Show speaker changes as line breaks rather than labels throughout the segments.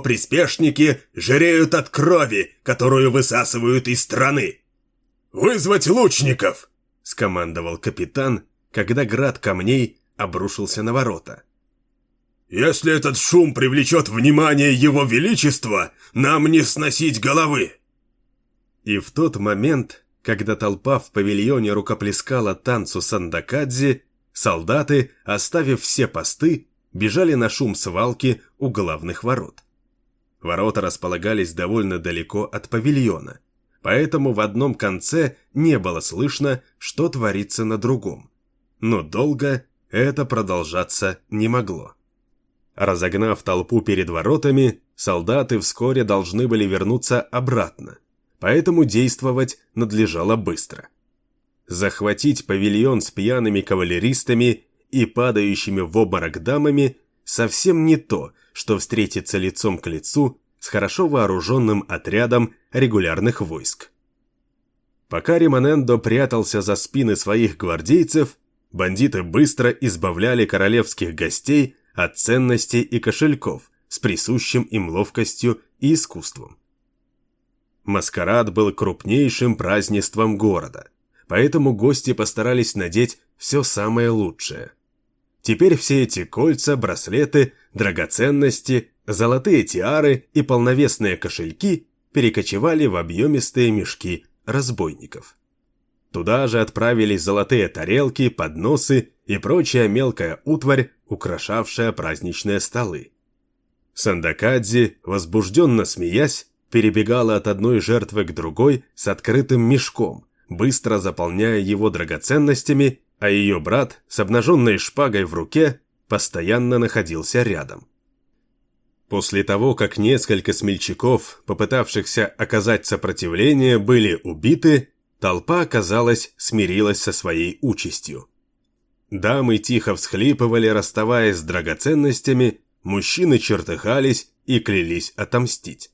приспешники жиреют от крови, которую высасывают из страны. «Вызвать лучников!» — скомандовал капитан, когда град камней обрушился на ворота. «Если этот шум привлечет внимание его величества, нам не сносить головы!» И в тот момент, когда толпа в павильоне рукоплескала танцу Сандакадзи, солдаты, оставив все посты, бежали на шум свалки у главных ворот. Ворота располагались довольно далеко от павильона, поэтому в одном конце не было слышно, что творится на другом. Но долго это продолжаться не могло. Разогнав толпу перед воротами, солдаты вскоре должны были вернуться обратно, поэтому действовать надлежало быстро. Захватить павильон с пьяными кавалеристами и падающими в обморок дамами совсем не то, что встретиться лицом к лицу с хорошо вооруженным отрядом регулярных войск. Пока Римонендо прятался за спины своих гвардейцев, бандиты быстро избавляли королевских гостей от ценностей и кошельков с присущим им ловкостью и искусством. Маскарад был крупнейшим празднеством города, поэтому гости постарались надеть все самое лучшее. Теперь все эти кольца, браслеты, драгоценности, золотые тиары и полновесные кошельки перекочевали в объемистые мешки разбойников. Туда же отправились золотые тарелки, подносы и прочая мелкая утварь, украшавшая праздничные столы. Сандакадзи, возбужденно смеясь, перебегала от одной жертвы к другой с открытым мешком, быстро заполняя его драгоценностями, а ее брат с обнаженной шпагой в руке постоянно находился рядом. После того, как несколько смельчаков, попытавшихся оказать сопротивление, были убиты, толпа, казалось, смирилась со своей участью. Дамы тихо всхлипывали, расставаясь с драгоценностями, мужчины чертыхались и клялись отомстить.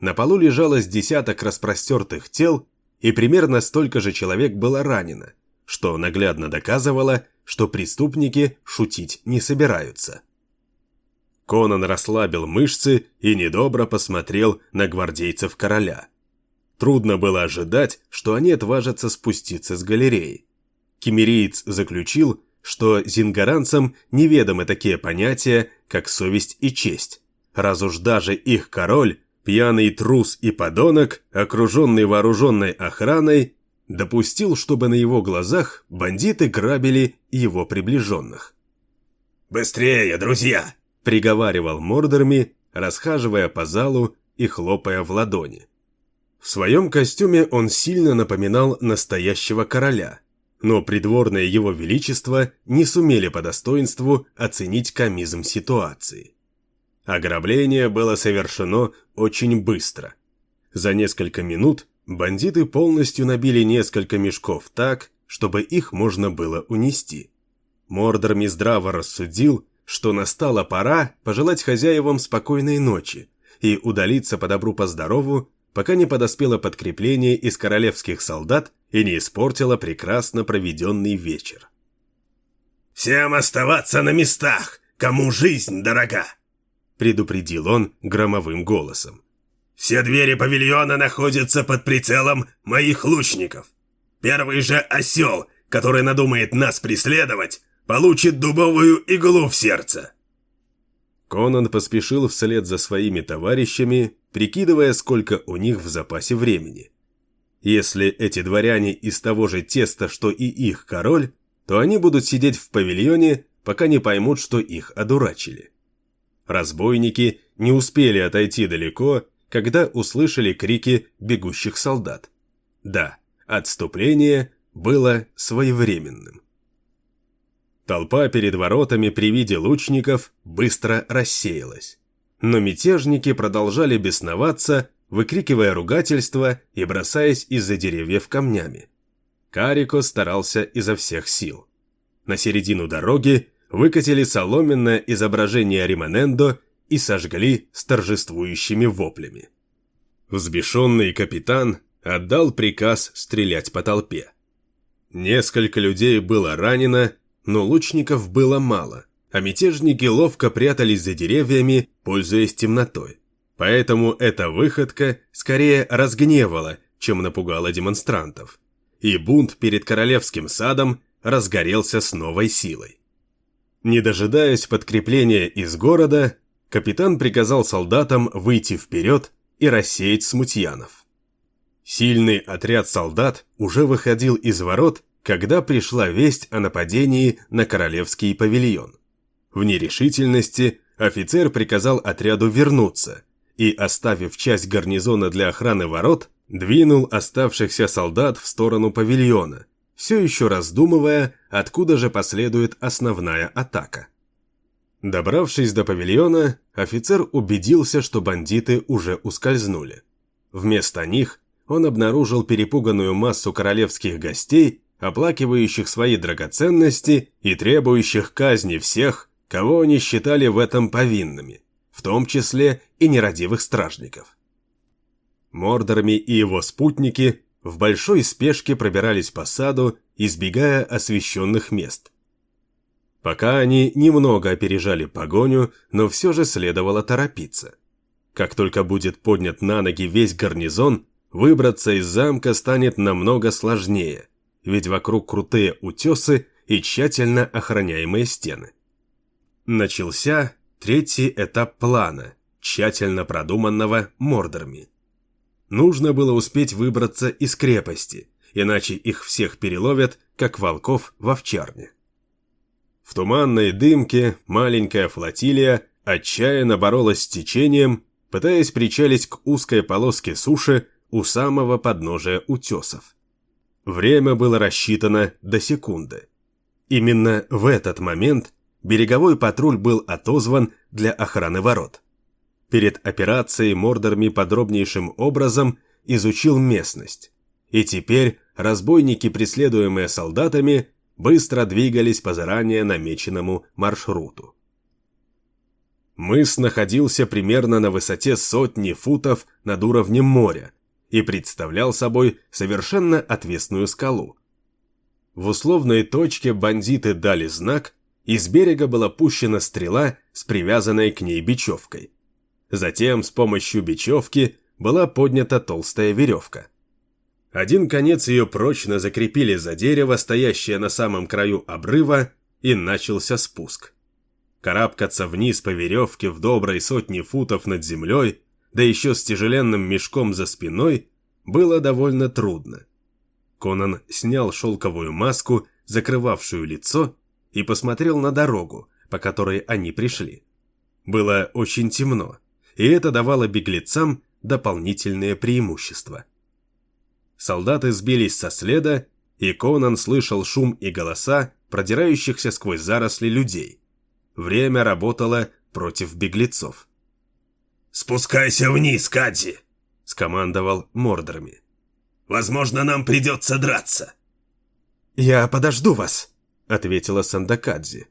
На полу лежало с десяток распростертых тел, и примерно столько же человек было ранено, что наглядно доказывало, что преступники шутить не собираются. Конан расслабил мышцы и недобро посмотрел на гвардейцев короля. Трудно было ожидать, что они отважатся спуститься с галереи. Кемериец заключил, что зингаранцам неведомы такие понятия, как совесть и честь, раз уж даже их король, пьяный трус и подонок, окруженный вооруженной охраной, допустил, чтобы на его глазах бандиты грабили его приближенных.
«Быстрее, друзья!»
– приговаривал Мордорми, расхаживая по залу и хлопая в ладони. В своем костюме он сильно напоминал настоящего короля, но придворное его величество не сумели по достоинству оценить комизм ситуации. Ограбление было совершено очень быстро. За несколько минут бандиты полностью набили несколько мешков так, чтобы их можно было унести. Мордор здраво рассудил, что настала пора пожелать хозяевам спокойной ночи и удалиться по добру по здорову, пока не подоспело подкрепление из королевских солдат и не испортило прекрасно проведенный вечер.
«Всем оставаться на местах, кому жизнь дорога!»
предупредил он громовым голосом.
«Все двери павильона находятся под прицелом моих лучников. Первый же осел, который надумает нас преследовать, получит дубовую иглу в сердце».
Конан поспешил вслед за своими товарищами, прикидывая, сколько у них в запасе времени. Если эти дворяне из того же теста, что и их король, то они будут сидеть в павильоне, пока не поймут, что их одурачили. Разбойники не успели отойти далеко, когда услышали крики бегущих солдат. Да, отступление было своевременным. Толпа перед воротами при виде лучников быстро рассеялась. Но мятежники продолжали бесноваться, выкрикивая ругательства и бросаясь из-за деревьев камнями. Карико старался изо всех сил. На середину дороги выкатили соломенное изображение Римонендо и сожгли с торжествующими воплями. Взбешенный капитан отдал приказ стрелять по толпе. Несколько людей было ранено, но лучников было мало, а мятежники ловко прятались за деревьями, пользуясь темнотой. Поэтому эта выходка скорее разгневала, чем напугала демонстрантов. И бунт перед королевским садом разгорелся с новой силой. Не дожидаясь подкрепления из города, капитан приказал солдатам выйти вперед и рассеять смутьянов. Сильный отряд солдат уже выходил из ворот, когда пришла весть о нападении на королевский павильон. В нерешительности офицер приказал отряду вернуться и, оставив часть гарнизона для охраны ворот, двинул оставшихся солдат в сторону павильона, все еще раздумывая, откуда же последует основная атака. Добравшись до павильона, офицер убедился, что бандиты уже ускользнули. Вместо них он обнаружил перепуганную массу королевских гостей, оплакивающих свои драгоценности и требующих казни всех, кого они считали в этом повинными, в том числе и нерадивых стражников. Мордорми и его спутники в большой спешке пробирались по саду, избегая освещенных мест. Пока они немного опережали погоню, но все же следовало торопиться. Как только будет поднят на ноги весь гарнизон, выбраться из замка станет намного сложнее, ведь вокруг крутые утесы и тщательно охраняемые стены. Начался третий этап плана, тщательно продуманного Мордорами. Нужно было успеть выбраться из крепости, иначе их всех переловят, как волков в овчарне. В туманной дымке маленькая флотилия отчаянно боролась с течением, пытаясь причалить к узкой полоске суши у самого подножия утесов. Время было рассчитано до секунды. Именно в этот момент береговой патруль был отозван для охраны ворот. Перед операцией Мордорми подробнейшим образом изучил местность. И теперь разбойники, преследуемые солдатами, быстро двигались по заранее намеченному маршруту. Мыс находился примерно на высоте сотни футов над уровнем моря и представлял собой совершенно отвесную скалу. В условной точке бандиты дали знак, и с берега была пущена стрела с привязанной к ней бечевкой. Затем с помощью бечевки была поднята толстая веревка. Один конец ее прочно закрепили за дерево, стоящее на самом краю обрыва, и начался спуск. Карабкаться вниз по веревке в доброй сотни футов над землей, да еще с тяжеленным мешком за спиной, было довольно трудно. Конан снял шелковую маску, закрывавшую лицо, и посмотрел на дорогу, по которой они пришли. Было очень темно и это давало беглецам дополнительные преимущества. Солдаты сбились со следа, и Конан слышал шум и голоса продирающихся сквозь заросли людей. Время работало против беглецов.
«Спускайся вниз, Кадзи!» — скомандовал Мордорами. «Возможно, нам придется драться».
«Я подожду вас», — ответила Сандакадзи.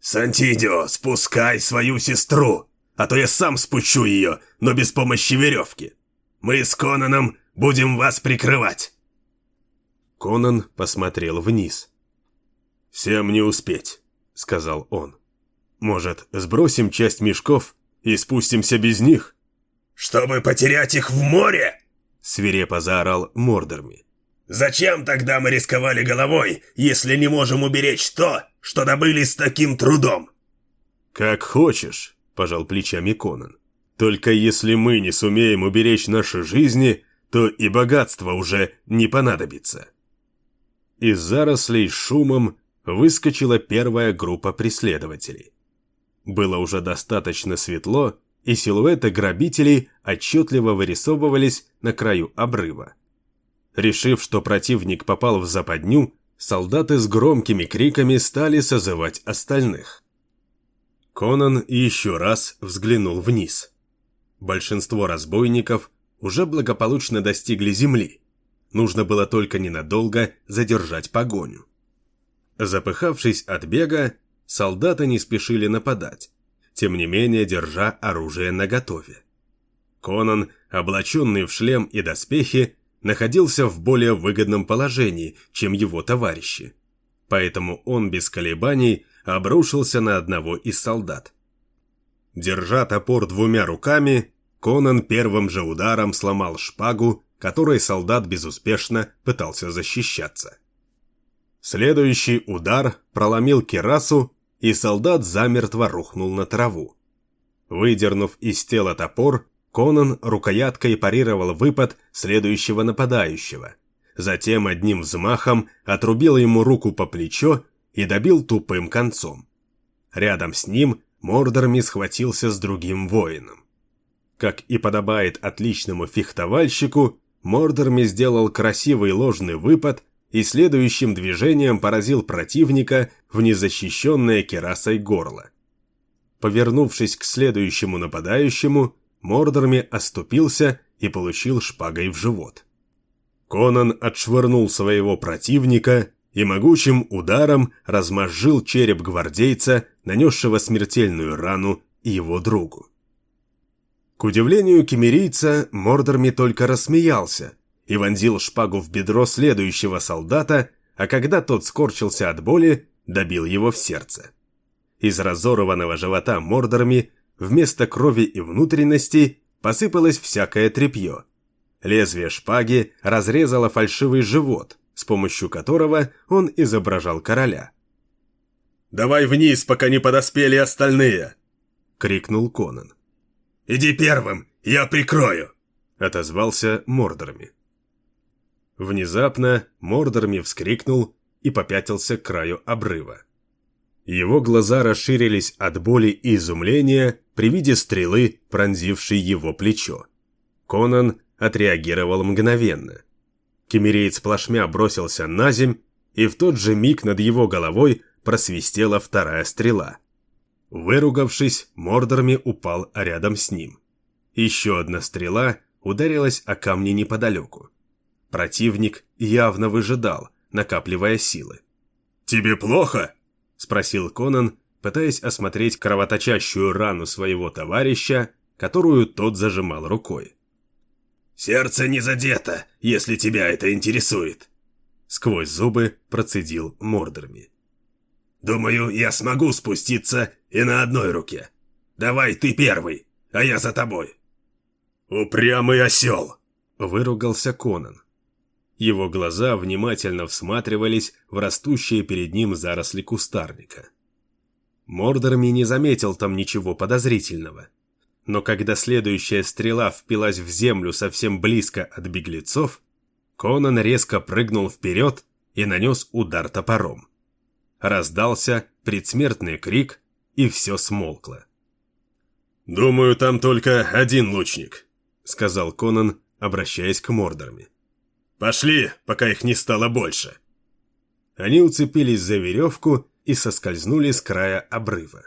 «Сантидио, спускай свою сестру!» а то я сам спущу ее, но без помощи веревки. Мы с Конаном будем вас прикрывать!»
Конан посмотрел вниз.
«Всем не успеть», — сказал он.
«Может, сбросим часть мешков и спустимся без них?»
«Чтобы потерять их в море?»
— свирепо заорал Мордорми.
«Зачем тогда мы рисковали головой, если не можем уберечь то, что добыли с таким трудом?»
«Как хочешь», пожал плечами Конан. Только если мы не сумеем уберечь наши жизни, то и богатство уже не понадобится. Из зарослей шумом выскочила первая группа преследователей. Было уже достаточно светло, и силуэты грабителей отчетливо вырисовывались на краю обрыва. Решив, что противник попал в западню, солдаты с громкими криками стали созывать остальных. Конан еще раз взглянул вниз. Большинство разбойников уже благополучно достигли земли. Нужно было только ненадолго задержать погоню. Запыхавшись от бега, солдаты не спешили нападать, тем не менее держа оружие наготове. Конан, облаченный в шлем и доспехи, находился в более выгодном положении, чем его товарищи. Поэтому он без колебаний обрушился на одного из солдат. Держа топор двумя руками, Конан первым же ударом сломал шпагу, которой солдат безуспешно пытался защищаться. Следующий удар проломил керасу, и солдат замертво рухнул на траву. Выдернув из тела топор, Конан рукояткой парировал выпад следующего нападающего. Затем одним взмахом отрубил ему руку по плечо и добил тупым концом. Рядом с ним Мордорми схватился с другим воином. Как и подобает отличному фехтовальщику, Мордорми сделал красивый ложный выпад и следующим движением поразил противника в незащищенное керасой горло. Повернувшись к следующему нападающему, Мордорми оступился и получил шпагой в живот. Конан отшвырнул своего противника и могучим ударом размозжил череп гвардейца, нанесшего смертельную рану его другу. К удивлению кемерийца, Мордорми только рассмеялся и вонзил шпагу в бедро следующего солдата, а когда тот скорчился от боли, добил его в сердце. Из разорванного живота Мордорми вместо крови и внутренностей посыпалось всякое тряпье. Лезвие шпаги разрезало фальшивый живот, с помощью которого он изображал короля.
«Давай вниз, пока не подоспели остальные!»
— крикнул Конан.
«Иди первым, я прикрою!»
— отозвался Мордорми. Внезапно Мордорми вскрикнул и попятился к краю обрыва. Его глаза расширились от боли и изумления при виде стрелы, пронзившей его плечо. Конан отреагировал мгновенно. Кемереец плашмя бросился на земь, и в тот же миг над его головой просвистела вторая стрела. Выругавшись, Мордорми упал рядом с ним. Еще одна стрела ударилась о камни неподалеку. Противник явно выжидал, накапливая силы.
«Тебе плохо?»
— спросил Конан, пытаясь осмотреть кровоточащую рану своего товарища, которую тот зажимал рукой.
«Сердце не задето, если тебя это интересует», —
сквозь зубы процедил Мордорми.
«Думаю, я смогу спуститься и на одной руке. Давай ты первый, а я за тобой». «Упрямый осел!»
— выругался Конан. Его глаза внимательно всматривались в растущие перед ним заросли кустарника. Мордорми не заметил там ничего подозрительного. Но когда следующая стрела впилась в землю совсем близко от беглецов, Конан резко прыгнул вперед и нанес удар топором. Раздался предсмертный крик, и все смолкло.
«Думаю, там только один лучник», — сказал
Конан, обращаясь к Мордорми.
Пошли, пока их не стало больше.
Они уцепились за веревку и соскользнули с края обрыва.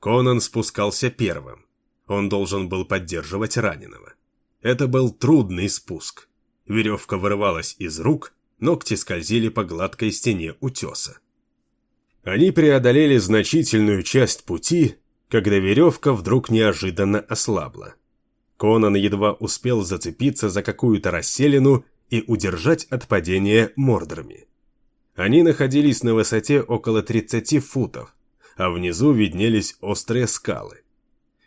Конан спускался первым. Он должен был поддерживать раненого. Это был трудный спуск. Веревка вырывалась из рук, ногти скользили по гладкой стене утеса. Они преодолели значительную часть пути, когда веревка вдруг неожиданно ослабла. Конан едва успел зацепиться за какую-то расселину и удержать от падения мордрами. Они находились на высоте около 30 футов, а внизу виднелись острые скалы.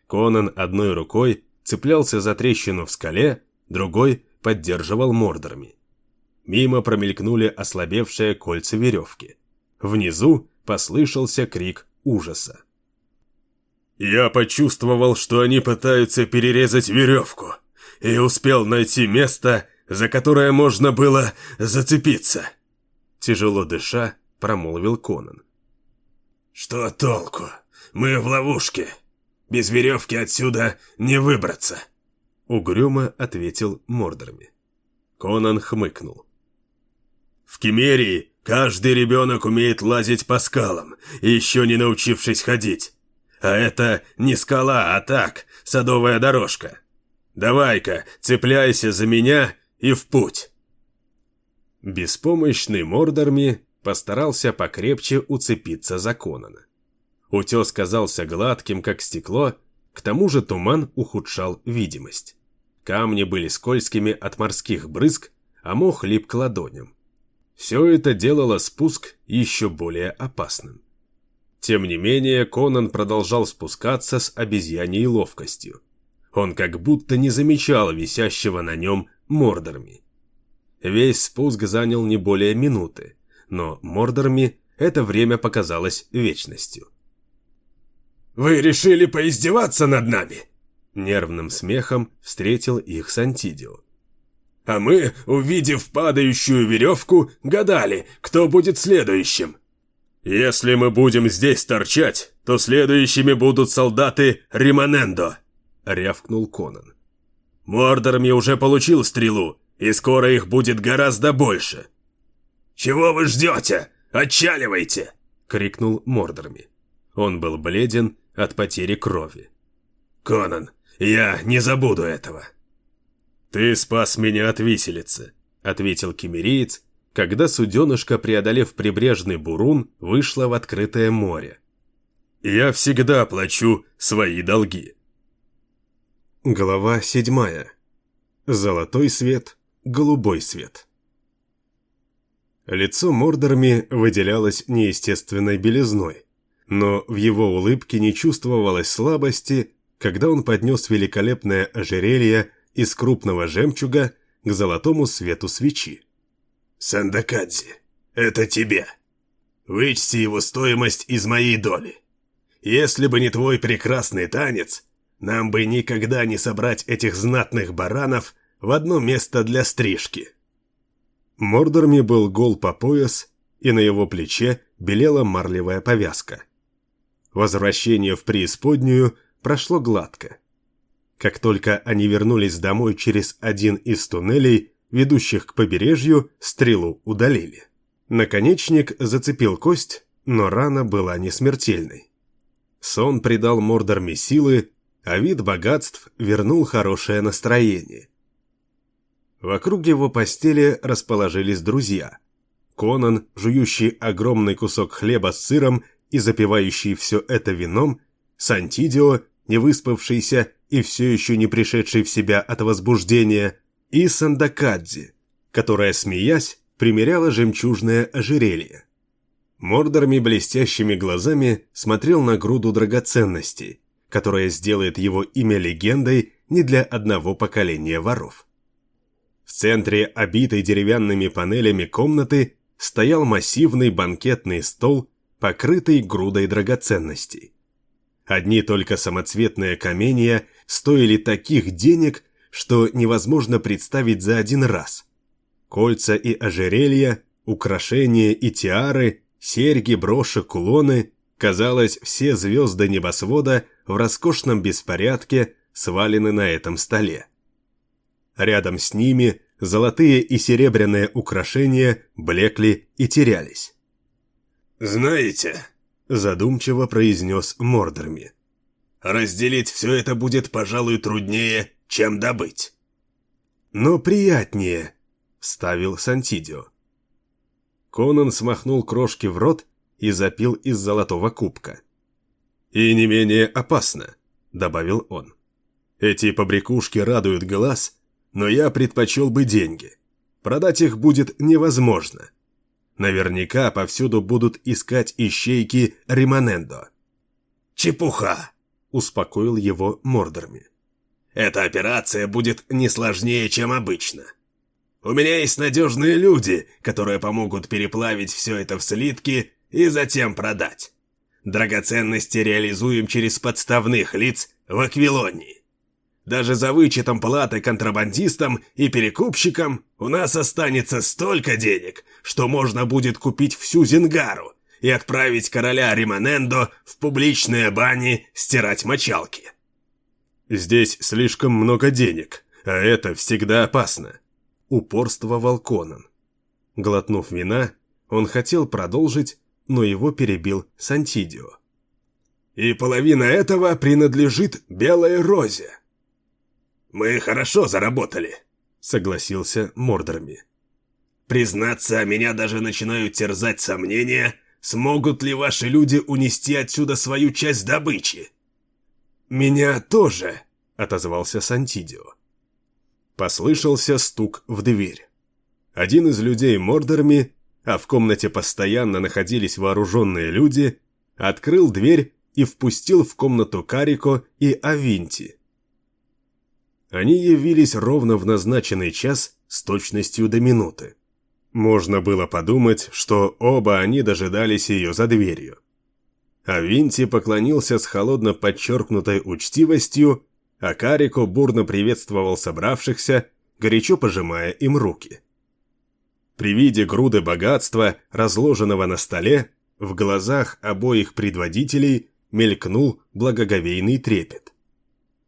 Конан одной рукой цеплялся за трещину в скале, другой поддерживал мордорами. Мимо промелькнули ослабевшие кольца веревки. Внизу послышался крик ужаса.
«Я почувствовал, что они пытаются перерезать веревку, и успел найти место, за которое можно было зацепиться.
Тяжело дыша, промолвил Конан.
Что толку? Мы в ловушке. Без веревки отсюда не выбраться.
Угрюмо ответил Мордорми. Конан хмыкнул.
В Кемерии каждый ребенок умеет лазить по скалам, еще не научившись ходить. А это не скала, а так, садовая дорожка. Давай-ка, цепляйся за меня и в путь!»
Беспомощный Мордорми постарался покрепче уцепиться за Конана. Утес казался гладким, как стекло, к тому же туман ухудшал видимость. Камни были скользкими от морских брызг, а мох лип к ладоням. Все это делало спуск еще более опасным. Тем не менее, Конан продолжал спускаться с обезьяньей ловкостью. Он как будто не замечал висящего на нем Мордорми. Весь спуск занял не более минуты, но Мордорми это время показалось вечностью.
«Вы решили поиздеваться над нами?»
Нервным смехом встретил их Сантидио.
«А мы, увидев падающую веревку, гадали, кто будет следующим».
«Если мы будем здесь торчать, то следующими будут солдаты Римонендо», — рявкнул Конан. «Мордорми уже получил стрелу, и скоро их будет гораздо больше».
«Чего вы ждете? Отчаливайте!» — крикнул Мордорми.
Он был бледен от потери крови.
«Конан, я не забуду этого!»
«Ты спас меня от виселицы», — ответил кемериец, когда суденышко, преодолев прибрежный бурун, вышло в открытое море. «Я всегда плачу свои долги». Глава седьмая. Золотой свет, голубой свет. Лицо Мордорми выделялось неестественной белизной, но в его улыбке не чувствовалось слабости, когда он поднес великолепное ожерелье из крупного жемчуга к золотому свету свечи.
«Сандакадзи, это тебе. Вычти его стоимость из моей доли. Если бы не твой прекрасный танец, нам бы никогда не собрать этих знатных баранов в одно место для стрижки».
Мордорми был гол по пояс, и на его плече белела марлевая повязка. Возвращение в преисподнюю прошло гладко. Как только они вернулись домой через один из туннелей, ведущих к побережью, стрелу удалили. Наконечник зацепил кость, но рана была не смертельной. Сон придал Мордорме силы, а вид богатств вернул хорошее настроение. Вокруг его постели расположились друзья. Конан, жующий огромный кусок хлеба с сыром и запивающий все это вином, Сантидио, не выспавшийся и все еще не пришедший в себя от возбуждения, и Сандакадзи, которая, смеясь, примеряла жемчужное ожерелье. Мордорми блестящими глазами смотрел на груду драгоценностей, которая сделает его имя легендой не для одного поколения воров. В центре обитой деревянными панелями комнаты стоял массивный банкетный стол покрытый грудой драгоценностей. Одни только самоцветные каменья стоили таких денег, что невозможно представить за один раз. Кольца и ожерелья, украшения и тиары, серьги, броши, кулоны – казалось, все звезды небосвода в роскошном беспорядке свалены на этом столе. Рядом с ними золотые и серебряные украшения блекли и терялись.
«Знаете», — задумчиво произнес Мордорми, «разделить все это будет, пожалуй, труднее, чем добыть».
«Но приятнее», — ставил Сантидио. Конан смахнул крошки в рот и запил из золотого кубка. «И не менее опасно», — добавил он. «Эти побрякушки радуют глаз, но я предпочел бы деньги. Продать их будет невозможно. Наверняка повсюду будут искать ищейки Римонендо.
«Чепуха!» – успокоил его Мордорми. «Эта операция будет не сложнее, чем обычно. У меня есть надежные люди, которые помогут переплавить все это в слитки и затем продать. Драгоценности реализуем через подставных лиц в Аквилонии. Даже за вычетом платы контрабандистам и перекупщикам у нас останется столько денег, что можно будет купить всю Зингару и отправить короля Римонендо в публичные бани стирать мочалки.
«Здесь слишком много денег, а это всегда опасно», — упорствовал Конан. Глотнув вина, он хотел продолжить, но его перебил Сантидио.
«И половина этого принадлежит Белой Розе», «Мы хорошо заработали», — согласился Мордорми. «Признаться, меня даже начинают терзать сомнения, смогут ли ваши люди унести отсюда свою часть добычи».
«Меня тоже», — отозвался Сантидио. Послышался стук в дверь. Один из людей Мордорми, а в комнате постоянно находились вооруженные люди, открыл дверь и впустил в комнату Карико и Авинти. Они явились ровно в назначенный час с точностью до минуты. Можно было подумать, что оба они дожидались ее за дверью. Авинти поклонился с холодно подчеркнутой учтивостью, а Карико бурно приветствовал собравшихся, горячо пожимая им руки. При виде груды богатства, разложенного на столе, в глазах обоих предводителей мелькнул благоговейный трепет.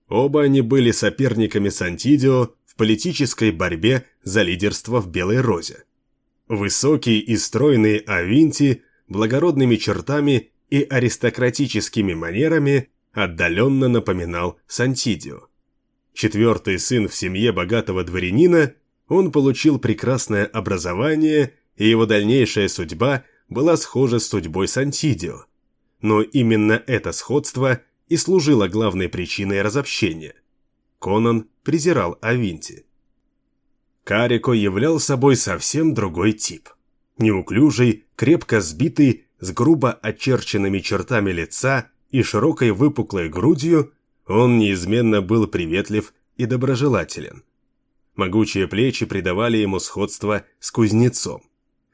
Оба они были соперниками Сантидио в политической борьбе за лидерство в Белой Розе. Высокий и стройный Авинти благородными чертами и аристократическими манерами отдаленно напоминал Сантидио. Четвертый сын в семье богатого дворянина, он получил прекрасное образование, и его дальнейшая судьба была схожа с судьбой Сантидио. Но именно это сходство и служило главной причиной разобщения. Конан презирал Авинти. Карико являл собой совсем другой тип. Неуклюжий, крепко сбитый, с грубо очерченными чертами лица и широкой выпуклой грудью, он неизменно был приветлив и доброжелателен. Могучие плечи придавали ему сходство с кузнецом.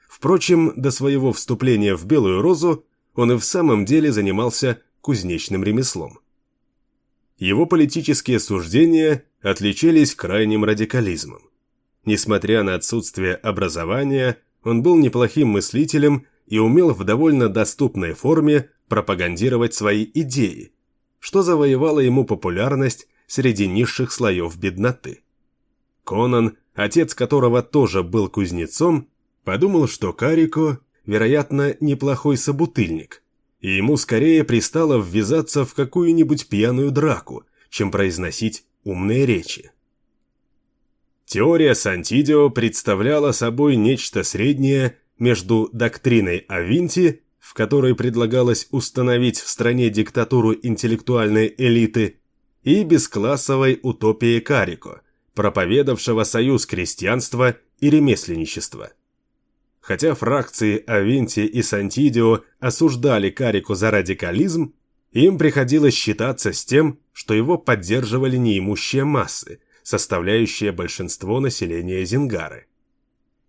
Впрочем, до своего вступления в Белую Розу он и в самом деле занимался кузнечным ремеслом. Его политические суждения отличались крайним радикализмом. Несмотря на отсутствие образования, он был неплохим мыслителем и умел в довольно доступной форме пропагандировать свои идеи, что завоевало ему популярность среди низших слоев бедноты. Конан, отец которого тоже был кузнецом, подумал, что Карико, вероятно, неплохой собутыльник, и ему скорее пристало ввязаться в какую-нибудь пьяную драку, чем произносить умные речи. Теория Сантидио представляла собой нечто среднее между доктриной о Винти, в которой предлагалось установить в стране диктатуру интеллектуальной элиты, и бесклассовой утопией Карико, проповедовавшего союз крестьянства и ремесленничества. Хотя фракции Авинти и Сантидио осуждали Карико за радикализм, им приходилось считаться с тем, что его поддерживали неимущие массы, составляющие большинство населения Зингары.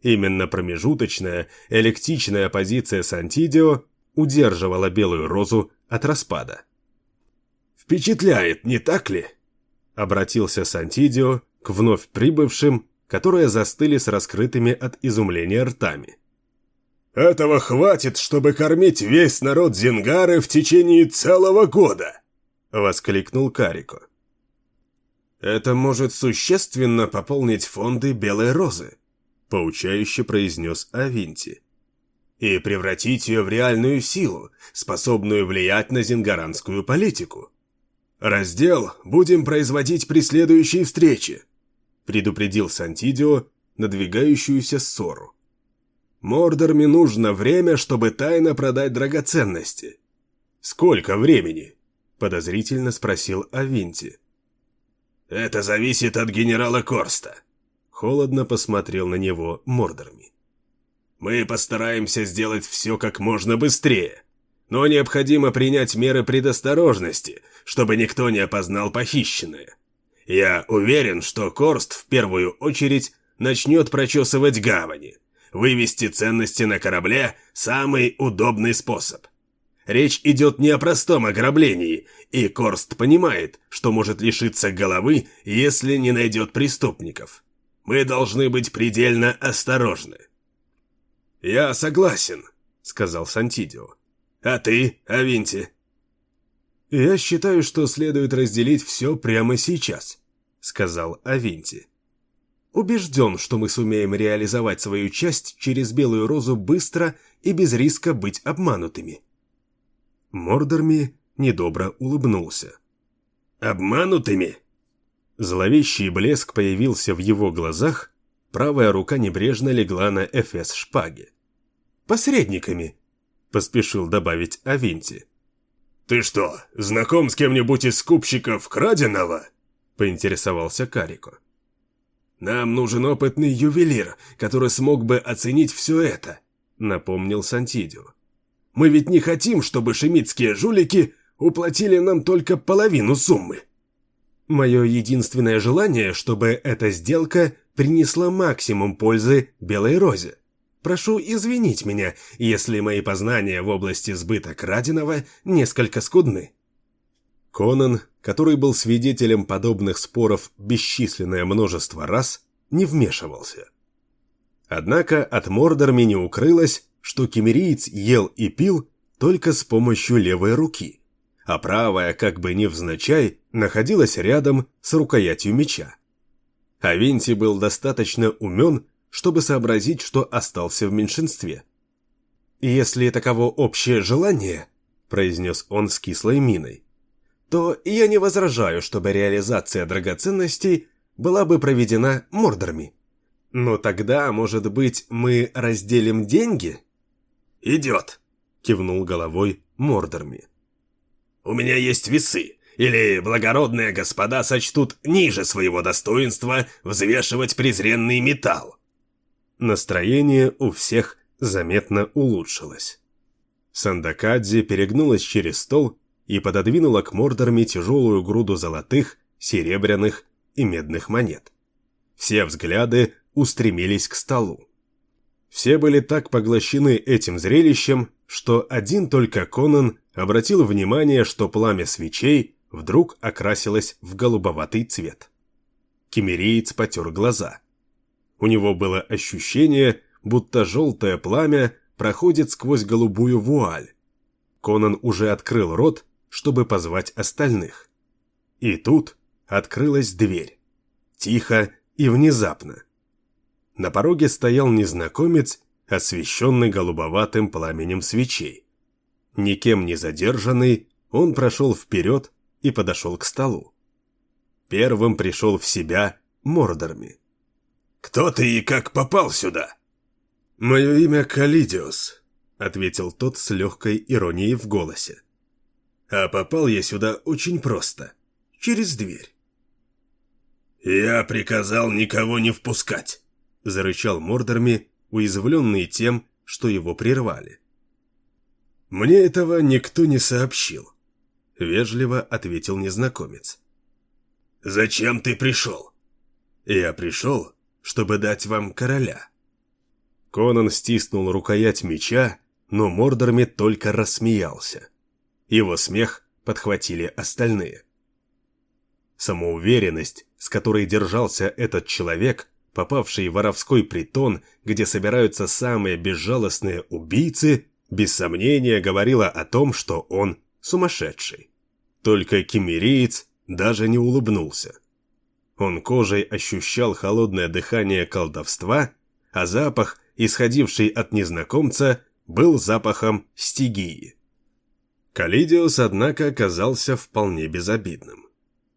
Именно промежуточная, электичная позиция Сантидио удерживала Белую Розу от распада. «Впечатляет, не так ли?» – обратился Сантидио к вновь прибывшим, которые застыли с раскрытыми от изумления ртами. «Этого хватит, чтобы кормить весь народ Зингары в течение целого года!» – воскликнул Карико. «Это может существенно пополнить фонды Белой Розы», – поучающе произнес Авинти. «И превратить ее в реальную силу, способную влиять на зингаранскую политику. Раздел будем производить при следующей встрече», – предупредил Сантидио надвигающуюся ссору. Мордорме нужно время, чтобы тайно продать драгоценности. Сколько времени? Подозрительно спросил Авинти. Это зависит от генерала Корста. Холодно посмотрел на него Мордорми. Мы постараемся сделать все как можно быстрее, но необходимо принять меры предосторожности, чтобы никто не опознал похищенное. Я уверен, что Корст в первую очередь начнет прочесывать гавани, Вывести ценности на корабле – самый удобный способ. Речь идет не о простом ограблении, и Корст понимает, что может лишиться головы, если не найдет преступников. Мы должны быть предельно осторожны. «Я согласен», — сказал Сантидио. «А ты, Авинти?» «Я считаю, что следует разделить все прямо сейчас», — сказал Авинти. Убежден, что мы сумеем реализовать свою часть через Белую Розу быстро и без риска быть обманутыми. Мордорми недобро улыбнулся. «Обманутыми?» Зловещий блеск появился в его глазах, правая рука небрежно легла на эфес шпаги. «Посредниками», — поспешил добавить Авинти. «Ты что, знаком с кем-нибудь из скупщиков краденого?» — поинтересовался Карико. «Нам нужен опытный ювелир, который смог бы оценить все это», — напомнил Сантидио. Мы ведь не хотим, чтобы шемитские жулики уплатили нам только половину суммы. Мое единственное желание, чтобы эта сделка принесла максимум пользы Белой Розе. Прошу извинить меня, если мои познания в области сбыта краденого несколько скудны. Конан, который был свидетелем подобных споров бесчисленное множество раз, не вмешивался. Однако от Мордорми не укрылось, что кемериец ел и пил только с помощью левой руки, а правая, как бы невзначай, находилась рядом с рукоятью меча. Авинти был достаточно умен, чтобы сообразить, что остался в меньшинстве. «Если таково общее желание», – произнес он с кислой миной, то я не возражаю, чтобы реализация драгоценностей была бы проведена мордорами. Но тогда, может быть, мы разделим деньги?
«Идет», — кивнул головой Мордорми. «У меня есть весы, или благородные господа сочтут ниже своего достоинства взвешивать презренный металл».
Настроение у всех заметно улучшилось. Сандакадзе перегнулась через стол и пододвинула к Мордорме тяжелую груду золотых, серебряных и медных монет. Все взгляды устремились к столу. Все были так поглощены этим зрелищем, что один только Конан обратил внимание, что пламя свечей вдруг окрасилось в голубоватый цвет. Кемериец потер глаза. У него было ощущение, будто желтое пламя проходит сквозь голубую вуаль. Конан уже открыл рот, чтобы позвать остальных. И тут открылась дверь. Тихо и внезапно. На пороге стоял незнакомец, освещенный голубоватым пламенем свечей. Никем не задержанный, он прошел вперед и подошел к столу. Первым пришел в себя Мордорми.
«Кто ты и как попал сюда?»
«Мое имя Калидиус», — ответил тот с легкой иронией в голосе. А попал я сюда очень просто. Через дверь.
«Я приказал никого не впускать», — зарычал Мордорми, уязвленный тем, что его прервали.
«Мне этого никто не сообщил», — вежливо ответил незнакомец.
«Зачем ты пришел?»
«Я пришел, чтобы дать вам короля». Конан стиснул рукоять меча, но Мордорми только рассмеялся. Его смех подхватили остальные. Самоуверенность, с которой держался этот человек, попавший в воровской притон, где собираются самые безжалостные убийцы, без сомнения говорила о том, что он сумасшедший. Только кемериец даже не улыбнулся. Он кожей ощущал холодное дыхание колдовства, а запах, исходивший от незнакомца, был запахом стигии. Калидиус, однако, оказался вполне безобидным.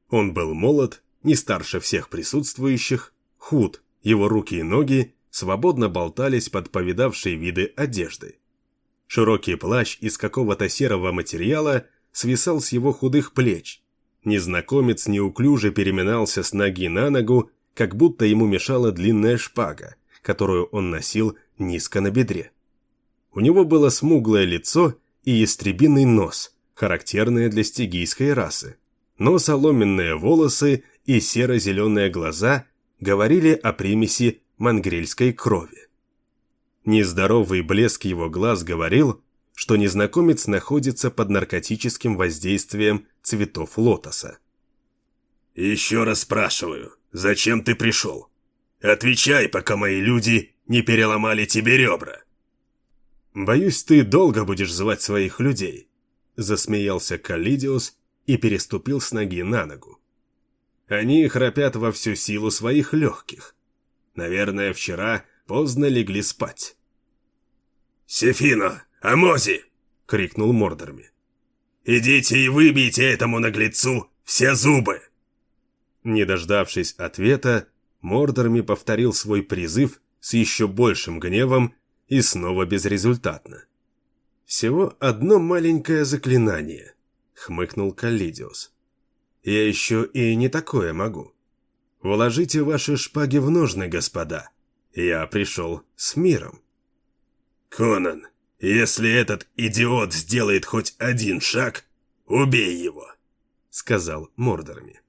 Он был молод, не старше всех присутствующих, худ, его руки и ноги свободно болтались под повидавшей виды одежды. Широкий плащ из какого-то серого материала свисал с его худых плеч. Незнакомец неуклюже переминался с ноги на ногу, как будто ему мешала длинная шпага, которую он носил низко на бедре. У него было смуглое лицо и истребиный нос, характерные для стигийской расы. Но соломенные волосы и серо-зеленые глаза говорили о примеси мангрельской крови. Нездоровый блеск его глаз говорил, что незнакомец находится под наркотическим воздействием цветов лотоса.
«Еще раз спрашиваю, зачем ты пришел? Отвечай, пока мои люди не переломали тебе ребра!»
«Боюсь, ты долго будешь звать своих людей», — засмеялся Калидиус и переступил с ноги на ногу. «Они храпят во всю силу своих легких. Наверное, вчера поздно легли спать».
«Сефино! Амози!» — крикнул Мордорми. «Идите и выбейте этому наглецу все зубы!»
Не дождавшись ответа, Мордорми повторил свой призыв с еще большим гневом и снова безрезультатно. «Всего одно маленькое заклинание», — хмыкнул Каллидиус. «Я еще и не такое могу. Вложите ваши шпаги в ножны, господа. Я пришел с миром».
«Конан, Если этот идиот сделает хоть один шаг, убей его», — сказал Мордорми.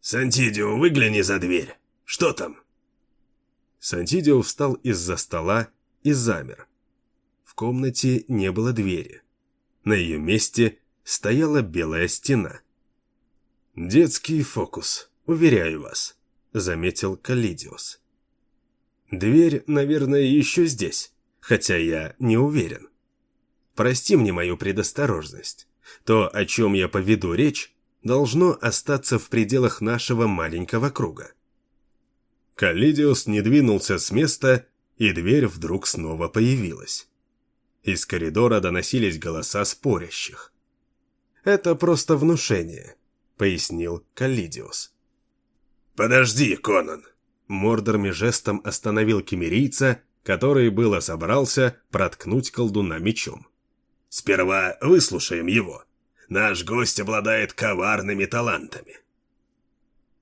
«Сантидио, выгляни за дверь. Что там?»
Сантидио встал из-за стола и замер. В комнате не было двери. На ее месте стояла белая стена. «Детский фокус, уверяю вас», — заметил Калидиус. «Дверь, наверное, еще здесь, хотя я не уверен. Прости мне мою предосторожность. То, о чем я поведу речь, должно остаться в пределах нашего маленького круга. Калидиус не двинулся с места, и дверь вдруг снова появилась. Из коридора доносились голоса спорящих. «Это просто внушение», — пояснил Калидиус.
«Подожди, Конан!»
Мордорми жестом остановил кемерийца, который было собрался проткнуть колдуна мечом.
«Сперва выслушаем его. Наш гость обладает коварными талантами».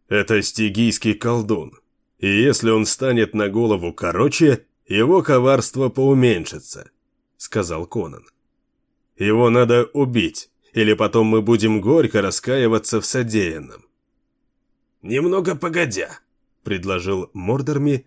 «Это стигийский колдун», и если он станет на голову короче, его коварство поуменьшится», — сказал Конан. «Его надо убить, или потом мы будем горько раскаиваться в содеянном».
«Немного погодя», —
предложил Мордорми